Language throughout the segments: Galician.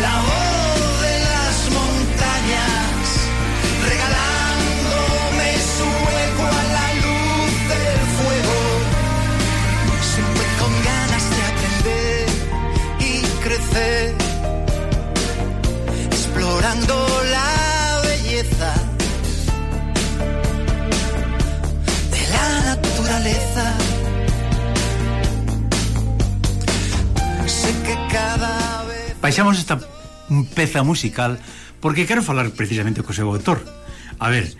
la voz. baixamos esta peza musical porque quero falar precisamente co seu autor. A ver,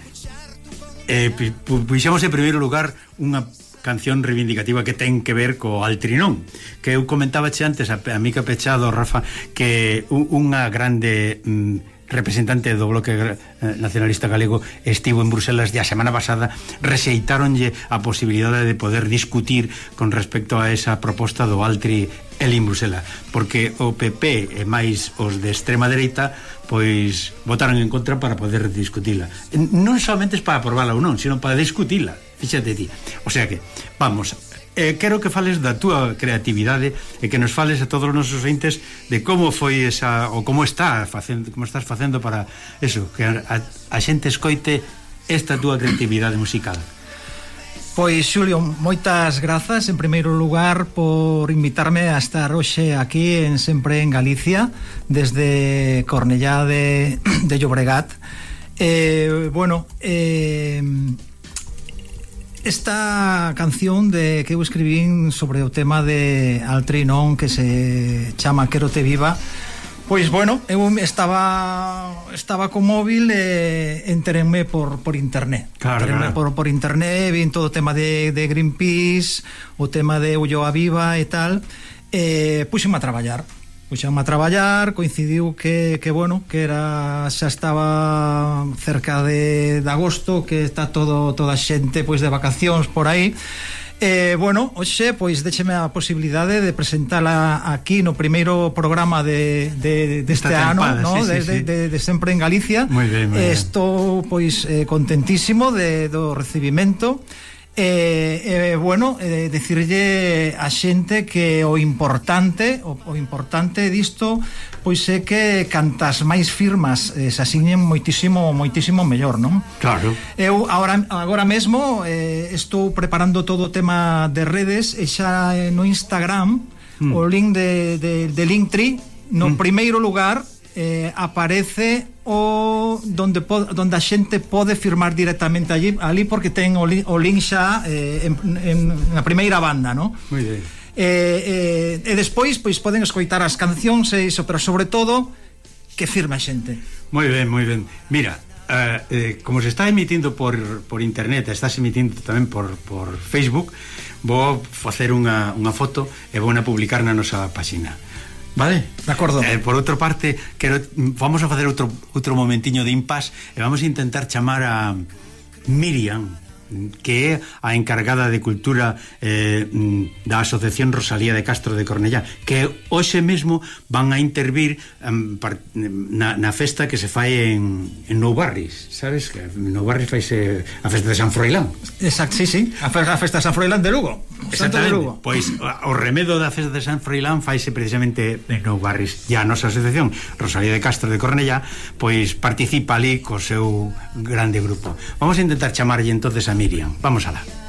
eh, puxemos en primeiro lugar unha canción reivindicativa que ten que ver co Altrinón, que eu comentábache antes a, a Mica Pechado, Rafa, que unha grande... Mm, representante do bloque eh, nacionalista galego estivo en Bruselas e a semana pasada rexeitáronlle a posibilidade de poder discutir con respecto a esa proposta do Altri el en Bruselas, porque o PP e máis os de extrema dereita pois votaron en contra para poder discutila. Non somente para aprobarla ou non, sino para discutila. Fíxate ti. O sea que, vamos, eh, quero que fales da túa creatividade e que nos fales a todos os nosos ointes de como foi esa ou como está facendo, como estás facendo para eso, que a, a xente escoite esta túa creatividade musical. Pois, Xulio, moitas grazas en primeiro lugar por invitarme a estar hoxe aquí en Sempre en Galicia desde Cornellá de, de Llobregat eh, bueno, eh, Esta canción de que eu escribín sobre o tema de Altrinón que se chama Quero te viva Pois bueno, eu estaba estaba co móvil e eh, enterenme por, por internet claro, enterenme claro. Por, por internet, vin todo o tema de, de Greenpeace o tema de Ulloa Viva e tal e eh, puxeme a traballar Pois puxame a traballar, coincidiu que, que bueno, que era xa estaba cerca de, de agosto, que está todo toda xente pois de vacacións por aí. Eh, bueno, hoxe, pois, décheme a posibilidade de presentala aquí no primeiro programa de, de, deste de ano, tempada, no? sí, de, sí, de, sí. de, de Sempre en Galicia. Moi ben, moi ben. Estou, pois, eh, contentísimo de, do recibimento. E, eh, eh, bueno, eh, decirlle a xente que o importante o, o importante disto pois é que cantas máis firmas eh, se asignen moitísimo moitísimo mellor, non? Claro. Eu agora, agora mesmo eh, estou preparando todo o tema de redes e xa eh, no Instagram mm. o link de, de, de Linktree no mm. primeiro lugar eh, aparece ou donde pod, donde a xente pode firmar directamente allí, ali porque ten o, link, o link xa eh, en, en, na primeira banda, non? Moi ben. Eh, eh, e despois pois poden escoitar as cancións e iso, pero sobre todo que firma a xente. Moi ben, moi ben. Mira, eh, eh, como se está emitindo por, por internet, estás emitindo tamén por, por Facebook, vou facer unha, unha foto e vou a publicar na nosa páxina. Vale, de acordo. Eh, por outra parte, quero, vamos a facer outro, outro momentiño de impas e vamos a intentar chamar a Miriam, que é a encargada de cultura eh, mm, da Asociación Rosalía de Castro de Cornellá, que hoxe mesmo van a intervir um, par, na, na festa que se fai en, en Nou Barris, sabes? Que Nou Barris faise a festa de San Froilán. Exacto, sí, sí, a, fe, a festa de San Froilán de Lugo. Exactamente, de Lugo. pois o remedo da festa de San Froilán faise precisamente en Nou Barris. E a nosa asociación Rosalía de Castro de Cornellá, pois participa ali co seu grande grupo. Vamos a intentar chamarlle entonces a Miriam. Vamos a la.